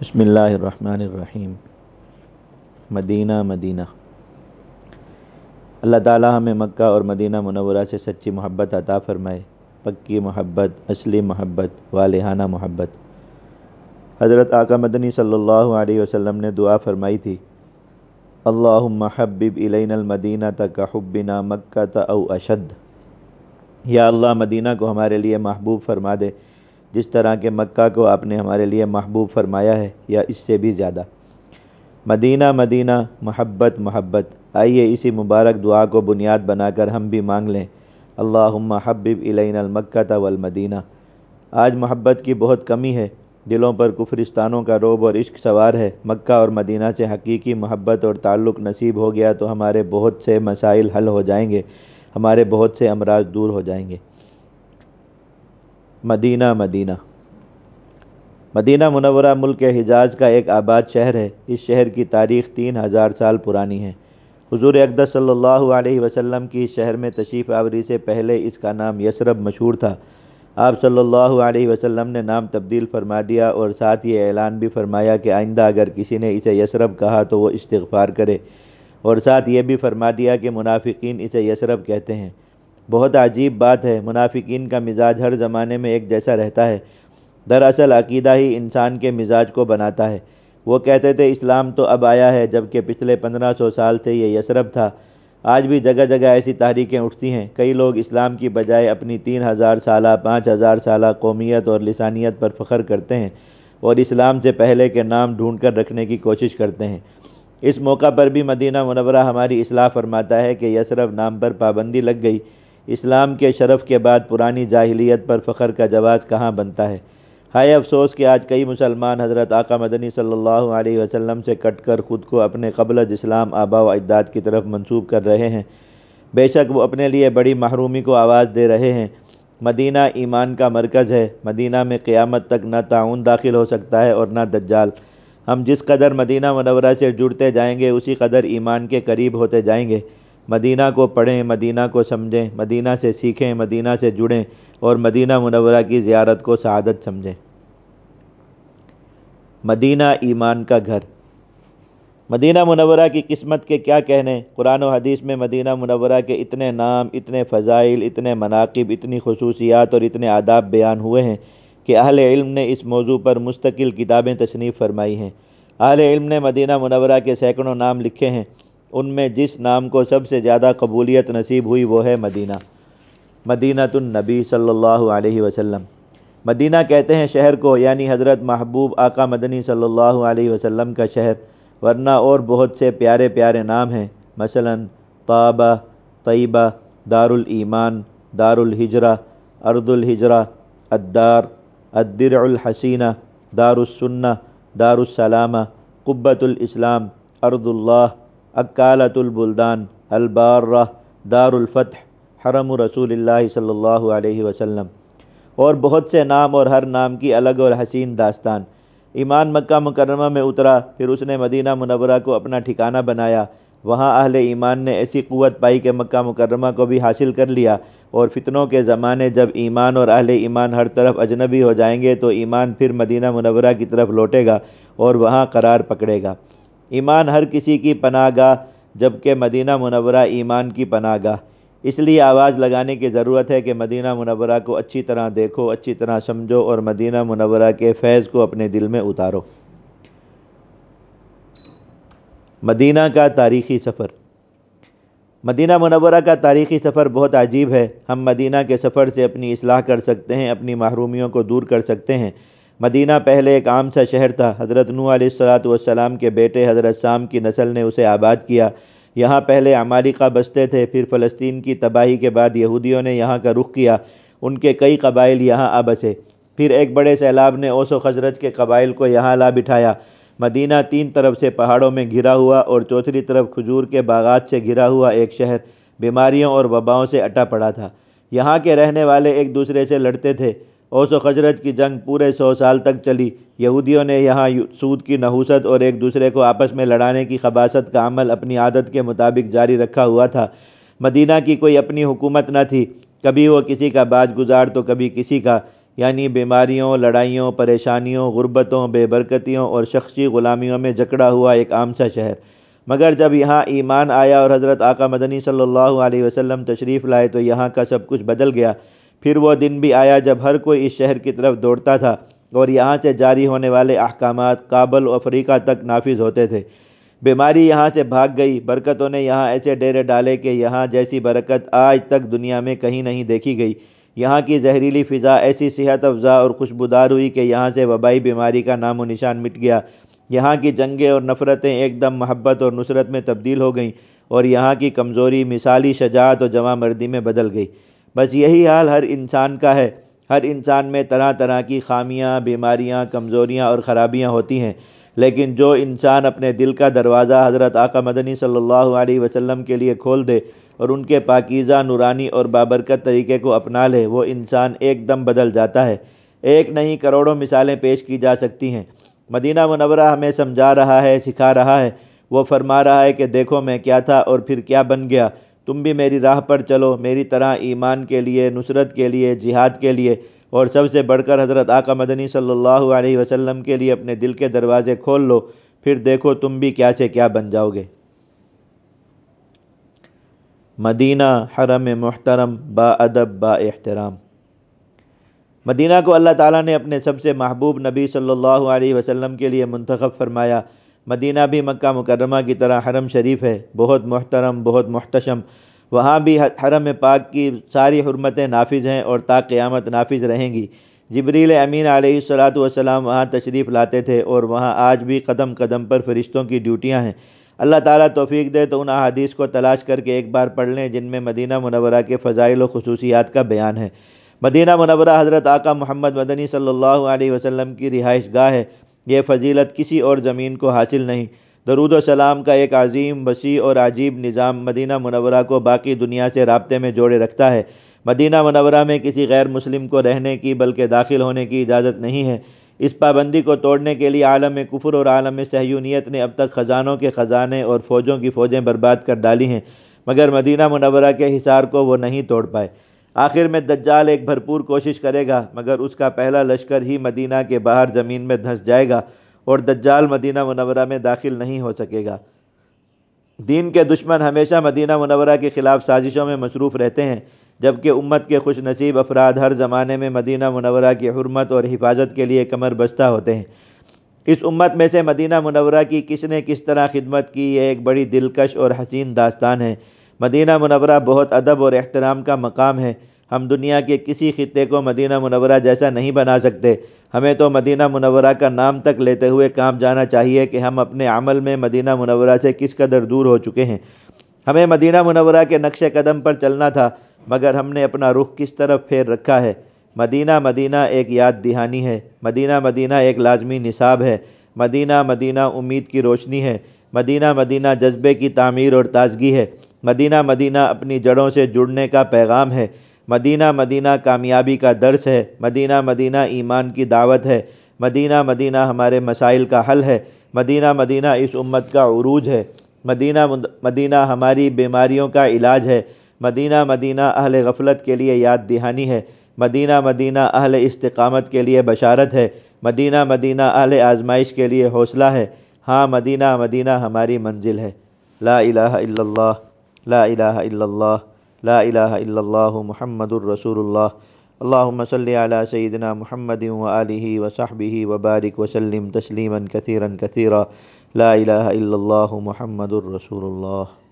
بسم اللہ الرحمن الرحیم۔ مدینہ مدینہ۔ اللہ تعالیٰ ہمیں مکہ اور مدینہ منورہ سے سچی محبت عطا فرمائے، پکی محبت، اصلی محبت، والہانہ محبت۔ حضرت آقا مدنی صلی اللہ علیہ وسلم نے دعا فرمائی تھی، اللہم حبب الین المدینہ تک حبنا مکہ او اشد یا اللہ، مدینہ کو ہمارے لیے محبوب فرما دے۔ جس طرح کہ مکہ کو آپ نے ہمارے لیے محبوب فرمایا ہے یا اس سے بھی زیادہ۔ مدینہ مدینہ، محبت محبت۔ آئیے اسی مبارک دعا کو بنیاد بنا کر ہم بھی مانگ لیں۔ اللہم حبب الین المکہ والمدینہ۔ آج محبت کی بہت کمی ہے۔ دلوں پر کفرستانوں کا روب اور عشق سوار ہے۔ مکہ اور مدینہ سے حقیقی محبت اور تعلق نصیب ہو گیا تو ہمارے بہت سے مسائل حل ہو جائیں گے۔ ہمارے بہت سے امراض دور ہو جائیں گے۔ مدینہ مدینہ۔ مدینہ منورہ ملک حجاز کا ایک آباد شہر ہے۔ اس شہر کی تاریخ تین ہزار سال پرانی ہے۔ حضور اقدس صلی اللہ علیہ وسلم کی شہر میں تشریف آوری سے پہلے اس کا نام یسرب مشہور تھا۔ آپ صلی اللہ علیہ وسلم نے نام تبدیل فرما دیا اور ساتھ یہ اعلان بھی فرمایا کہ آئندہ اگر کسی نے اسے یسرب کہا تو وہ استغفار کرے اور ساتھ یہ بھی فرما دیا کہ منافقین اسے یسرب کہتے ہیں۔ بہت عجیب بات ہے۔ منافقین کا مزاج ہر زمانے میں ایک جیسا رہتا ہے۔ دراصل عقیدہ ہی انسان کے مزاج کو بناتا ہے۔ وہ کہتے تھے، اسلام تو اب آیا ہے، جبکہ پچھلے پندرہ سو سال سے یہ یسرب تھا۔ آج بھی جگہ جگہ ایسی تحریکیں اٹھتی ہیں۔ کئی لوگ اسلام کی بجائے اپنی تین ہزار سالہ، پانچ ہزار سالہ قومیت اور لسانیت پر فخر کرتے ہیں اور اسلام سے پہلے کے نام ڈھونڈ کر رکھنے کی کوشش کرتے ہیں۔ اس موقع پر بھی مدینہ منورہ ہماری اصلاح فرماتا ہے کہ یسرب نام پر پابندی لگ گئی۔ اسلام کے شرف کے بعد پرانی جاہلیت پر فخر کا جواز کہاں بنتا ہے؟ ہائے افسوس کہ آج کئی مسلمان حضرت آقا مدنی صلی اللہ علیہ وسلم سے کٹ کر خود کو اپنے قبل از اسلام آبا و اجداد کی طرف منسوب کر رہے ہیں۔ بے شک وہ اپنے لیے بڑی محرومی کو آواز دے رہے ہیں۔ مدینہ ایمان کا مرکز ہے۔ مدینہ میں قیامت تک نہ تعاون داخل ہو سکتا ہے اور نہ دجال۔ ہم جس قدر مدینہ منورہ سے جڑتے جائیں گے، اسی قدر ایمان کے قریب ہوتے جائیں گے۔ مدینہ کو پڑھیں، مدینہ کو سمجھیں، مدینہ سے سیکھیں، مدینہ سے جڑیں اور مدینہ منورہ کی زیارت کو سعادت سمجھیں۔ مدینہ ایمان کا گھر۔ مدینہ منورہ کی قسمت کے کیا کہنے؟ قرآن و حدیث میں مدینہ منورہ کے اتنے نام، اتنے فضائل، اتنے مناقب، اتنی خصوصیات اور اتنے آداب بیان ہوئے ہیں کہ اہل علم نے اس موضوع پر مستقل کتابیں تصنیف فرمائی ہیں۔ اہل علم نے مدینہ منورہ کے سینکڑوں نام لکھے ہیں۔ ان میں جس نام کو سب سے زیادہ قبولیت نصیب ہوئی وہ ہے مدینہ۔ مدینہ النبی صلی اللہ علیہ وسلم۔ مدینہ کہتے ہیں شہر کو یعنی حضرت محبوب آقا مدنی صلی اللہ علیہ وسلم کا شہر، ورنہ اور بہت سے پیارے پیارے نام ہیں۔ مثلا طابہ، طیبہ دار الایمان دار الحجرہ ارض الحجرہ الدار الدرع الحسینہ دار السنہ دار السلامہ قبۃ الاسلام ارض اللہ اکالت البلدان البارہ دار الفتح حرم رسول اللہ صلی اللہ علیہ وسلم۔ اور بہت سے نام اور ہر نام کی الگ اور حسین داستان۔ ایمان مکہ مکرمہ میں اترا، پھر اس نے مدینہ منورہ کو اپنا ٹھکانہ بنایا۔ وہاں اہل ایمان نے ایسی قوت پائی کہ مکہ مکرمہ کو بھی حاصل کر لیا۔ اور فتنوں کے زمانے جب ایمان اور اہل ایمان ہر طرف اجنبی ہو جائیں گے، تو ایمان پھر مدینہ منورہ کی طرف لوٹے گا اور وہاں قرار پکڑے گا۔ ایمان ہر کسی کی پناہ گاہ، جبکہ مدینہ منورہ ایمان کی پناہ گاہ۔ اس لیے آواز لگانے کی ضرورت ہے کہ مدینہ منورہ کو اچھی طرح دیکھو، اچھی طرح سمجھو اور مدینہ منورہ کے فیض کو اپنے دل میں اتارو۔ مدینہ کا تاریخی سفر۔ مدینہ منورہ کا تاریخی سفر بہت عجیب ہے۔ ہم مدینہ کے سفر سے اپنی اصلاح کر سکتے ہیں، اپنی محرومیوں کو دور کر سکتے ہیں۔ مدینہ پہلے ایک عام سا شہر تھا۔ حضرت نوح علیہ السلاۃ والسلام کے بیٹے حضرت سام کی نسل نے اسے آباد کیا۔ یہاں پہلے عمالقہ بستے تھے، پھر فلسطین کی تباہی کے بعد یہودیوں نے یہاں کا رخ کیا۔ ان کے کئی قبائل یہاں آ بسے پھر ایک بڑے سیلاب نے اوس و خزرج کے قبائل کو یہاں لا بٹھایا۔ مدینہ تین طرف سے پہاڑوں میں گھرا ہوا اور چوتھری طرف کھجور کے باغات سے گھرا ہوا ایک شہر۔ بیماریوں اور وباؤں سے اٹا پڑا تھا۔ یہاں کے رہنے والے ایک دوسرے سے لڑتے تھے۔ اوس و خزرج کی جنگ پورے سو سال تک چلی۔ یہودیوں نے یہاں سود کی نحوست اور ایک دوسرے کو آپس میں لڑانے کی خباصت کا عمل اپنی عادت کے مطابق جاری رکھا ہوا تھا۔ مدینہ کی کوئی اپنی حکومت نہ تھی۔ کبھی وہ کسی کا باج گزار تو کبھی کسی کا۔ یعنی بیماریوں، لڑائیوں، پریشانیوں، غربتوں، بے برکتیوں اور شخصی غلامیوں میں جکڑا ہوا ایک عام سا شہر۔ مگر جب یہاں ایمان آیا اور حضرت آقا مدنی صلی اللہ علیہ وسلم تشریف لائے تو یہاں کا سب کچھ بدل گیا۔ پھر وہ دن بھی آیا جب ہر کوئی اس شہر کی طرف دوڑتا تھا اور یہاں سے جاری ہونے والے احکامات کابل و افریقہ تک نافذ ہوتے تھے۔ بیماری یہاں سے بھاگ گئی۔ برکتوں نے یہاں ایسے ڈیرے ڈالے کہ یہاں جیسی برکت آج تک دنیا میں کہیں نہیں دیکھی گئی۔ یہاں کی زہریلی فضا ایسی صحت افزا اور خوشبودار ہوئی کہ یہاں سے وبائی بیماری کا نام و نشان مٹ گیا۔ یہاں کی جنگیں اور نفرتیں ایک دم محبت اور نصرت میں تبدیل ہو گئیں اور یہاں کی کمزوری مثالی شجاعت و جمع مردی میں بدل گئی۔ بس یہی حال ہر انسان کا ہے۔ ہر انسان میں طرح طرح کی خامیاں، بیماریاں، کمزوریاں اور خرابیاں ہوتی ہیں۔ لیکن جو انسان اپنے دل کا دروازہ حضرت آقا مدنی صلی اللہ علیہ وسلم کے لیے کھول دے اور ان کے پاکیزہ، نورانی اور بابرکت طریقے کو اپنا لے، وہ انسان ایک دم بدل جاتا ہے۔ ایک نہیں، کروڑوں مثالیں پیش کی جا سکتی ہیں۔ مدینہ منورہ ہمیں سمجھا رہا ہے، سکھا رہا ہے۔ وہ فرما رہا ہے کہ دیکھو میں کیا تھا اور پھر کیا بن گیا۔ تم بھی میری راہ پر چلو، میری طرح ایمان کے لیے، نصرت کے لیے، جہاد کے لیے، اور سب سے بڑھ کر حضرت آقا مدنی صلی اللہ علیہ وسلم کے لیے اپنے دل کے دروازے کھول لو، پھر دیکھو تم بھی کیا سے کیا بن جاؤ گے۔ مدینہ حرم محترم با ادب با احترام۔ مدینہ کو اللہ تعالیٰ نے اپنے سب سے محبوب نبی صلی اللہ علیہ وسلم کے لیے منتخب فرمایا۔ مدینہ بھی مکہ مکرمہ کی طرح حرم شریف ہے۔ بہت محترم، بہت محتشم۔ وہاں بھی حرم پاک کی ساری حرمتیں نافذ ہیں اور تا قیامت نافذ رہیں گی۔ جبریل امین علیہ الصلاۃ والسلام وہاں تشریف لاتے تھے اور وہاں آج بھی قدم قدم پر فرشتوں کی ڈیوٹیاں ہیں۔ اللہ تعالیٰ توفیق دے تو ان احادیث کو تلاش کر کے ایک بار پڑھ لیں، جن میں مدینہ منورہ کے فضائل و خصوصیات کا بیان ہے۔ مدینہ منورہ حضرت آقا محمد مدنی صلی اللہ علیہ وسلم کی رہائش گاہ ہے۔ یہ فضیلت کسی اور زمین کو حاصل نہیں۔ درود و سلام کا ایک عظیم، وسیع اور عجیب نظام مدینہ منورہ کو باقی دنیا سے رابطے میں جوڑے رکھتا ہے۔ مدینہ منورہ میں کسی غیر مسلم کو رہنے کی بلکہ داخل ہونے کی اجازت نہیں ہے۔ اس پابندی کو توڑنے کے لیے عالم کفر اور عالم سہیونیت نے اب تک خزانوں کے خزانے اور فوجوں کی فوجیں برباد کر ڈالی ہیں، مگر مدینہ منورہ کے حصار کو وہ نہیں توڑ پائے۔ آخر میں دجال ایک بھرپور کوشش کرے گا، مگر اس کا پہلا لشکر ہی مدینہ کے باہر زمین میں دھنس جائے گا اور دجال مدینہ منورہ میں داخل نہیں ہو سکے گا۔ دین کے دشمن ہمیشہ مدینہ منورہ کے خلاف سازشوں میں مصروف رہتے ہیں، جبکہ امت کے خوش نصیب افراد ہر زمانے میں مدینہ منورہ کی حرمت اور حفاظت کے لیے کمر بستہ ہوتے ہیں۔ اس امت میں سے مدینہ منورہ کی کس نے کس طرح خدمت کی یہ ایک بڑی دلکش اور حسین داستان ہے۔ مدینہ منورہ بہت ادب اور احترام کا مقام ہے۔ ہم دنیا کے کسی خطے کو مدینہ منورہ جیسا نہیں بنا سکتے۔ ہمیں تو مدینہ منورہ کا نام تک لیتے ہوئے کام جانا چاہیے کہ ہم اپنے عمل میں مدینہ منورہ سے کس قدر دور ہو چکے ہیں۔ ہمیں مدینہ منورہ کے نقش قدم پر چلنا تھا، مگر ہم نے اپنا رخ کس طرف پھیر رکھا ہے؟ مدینہ مدینہ ایک یاد دہانی ہے۔ مدینہ مدینہ ایک لازمی نصاب ہے۔ مدینہ مدینہ امید کی روشنی ہے۔ مدینہ مدینہ جذبے کی تعمیر اور تازگی ہے۔ مدینہ مدینہ اپنی جڑوں سے جڑنے کا پیغام ہے۔ مدینہ مدینہ کامیابی کا درس ہے۔ مدینہ مدینہ ایمان کی دعوت ہے۔ مدینہ مدینہ ہمارے مسائل کا حل ہے۔ مدینہ مدینہ اس امت کا عروج ہے۔ مدینہ مدینہ ہماری بیماریوں کا علاج ہے۔ مدینہ مدینہ اہل غفلت کے لیے یاد دہانی ہے۔ مدینہ مدینہ اہل استقامت کے لیے بشارت ہے۔ مدینہ مدینہ اہل آزمائش کے لیے حوصلہ ہے۔ ہاں مدینہ مدینہ ہماری منزل ہے۔ لا الہ الا اللہ۔ لا الہ الا اللہ لا الہ الا اللہ محمد الرسول اللہ اللہم صلی علی سیدنا محمد و آلہ و صحبہ و بارک وسلم تسلیما کثیرا کثیرا لا الہ الا اللہ محمد الرسول اللہ